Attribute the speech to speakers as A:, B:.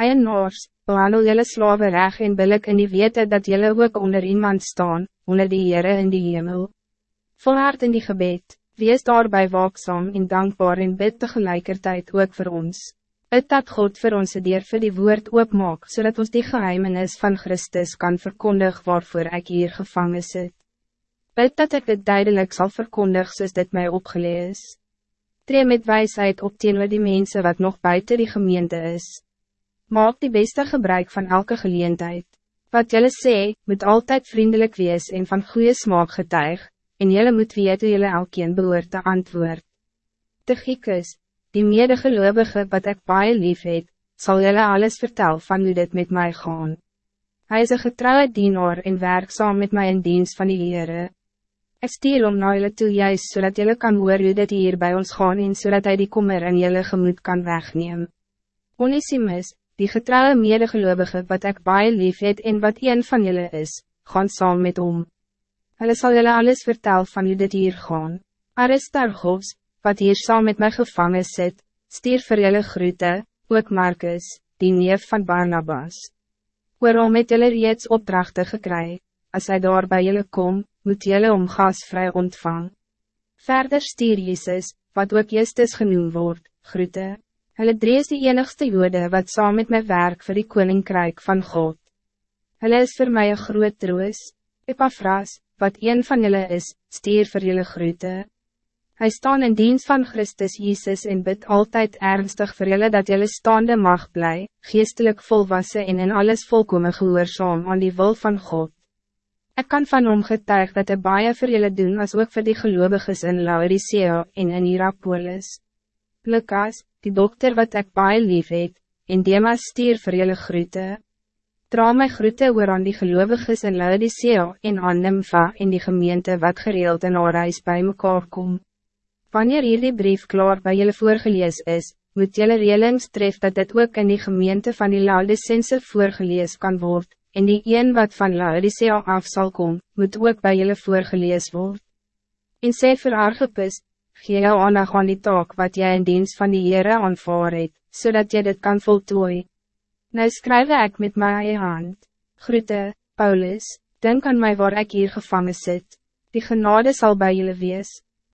A: Eienaars, behandel jylle slawe reg en billik in die wete dat jylle ook onder iemand staan, onder die Heere in die hemel. Volhard in die gebed, wees daarbij waakzaam en dankbaar en bid tegelijkertijd ook voor ons. Het dat God voor ons dier vir die woord oopmaak, zodat ons die geheimenis van Christus kan verkondig waarvoor ik hier gevangen zit. Bid dat ik het duidelijk zal verkondig soos dit mij opgelees. Tree met wijsheid op teenoor die mensen wat nog buiten die gemeente is. Maak die beste gebruik van elke geleentheid. Wat jullie sê, moet altijd vriendelijk wees en van goede smaak getuig, en jullie moet weet hoe jullie elkeen behoort te antwoord. Tychicus, die medegeloovige wat ik baie lief het, sal jullie alles vertel van hoe dit met mij gaan. Hij is een getrouwe dienaar en werkzaam met mij in dienst van die Heere. Ik stuur om na jullie toe juist zodat jullie kan hoor hoe dit hier bij ons gaan en zodat hij die kommer in jullie gemoed kan wegnemen. Onesimus, die getrouwe medegeloovige wat ik baie lief het en wat een van jullie is, gaan saam met om. Hulle sal jullie alles vertel van hoe dit hier gaan. Aristarchus, wat hier saam met mij gevangen zit, stier vir jullie groete, ook Marcus, die neef van Barnabas. Waarom het jullie reeds opdrachten gekry, als hij daar bij jullie kom, moet jullie om gasvrij ontvang. Verder stier Jezus, wat ook Justus genoemd wordt, groete. Hulle drie is die enigste jode wat saam met my werk voor die koninkrijk van God. Hulle is voor mij een groot troos, Epaphras, wat een van jullie is, stier voor jullie groete. Hij staan in dienst van Christus Jezus en bid altijd ernstig voor jullie dat jullie staande mag blij, geestelijk volwassen en in alles volkomen gehoorzaam aan die wil van God. Ik kan van hom getuig dat hij baie voor jullie doen als ook voor die gelovigen in Laodicea en in Hierapolis. Lucas, die dokter wat ik baie lief het, en Demas stier vir julle groete. Dra my groete oor aan die geloviges in Laodicea en aan Nympha en die gemeente wat gereeld in haar huis by mekaar kom. Wanneer hierdie brief klaar bij jullie voorgelees is, moet jullie reelings tref dat dit ook in die gemeente van die Laodicense voorgelees kan worden, en die een wat van Laodicea af zal komen, moet ook bij jullie voorgelees worden. In sê vir Argepus, gee jou aandag aan die taak wat jij in dienst van die Heere aanvaar het, zodat je dit kan voltooi. Nou skryf ik met my eie hand, Groete, Paulus, denk aan mij waar ik hier gevangen zit, die genade zal bij jullie wees.